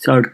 चड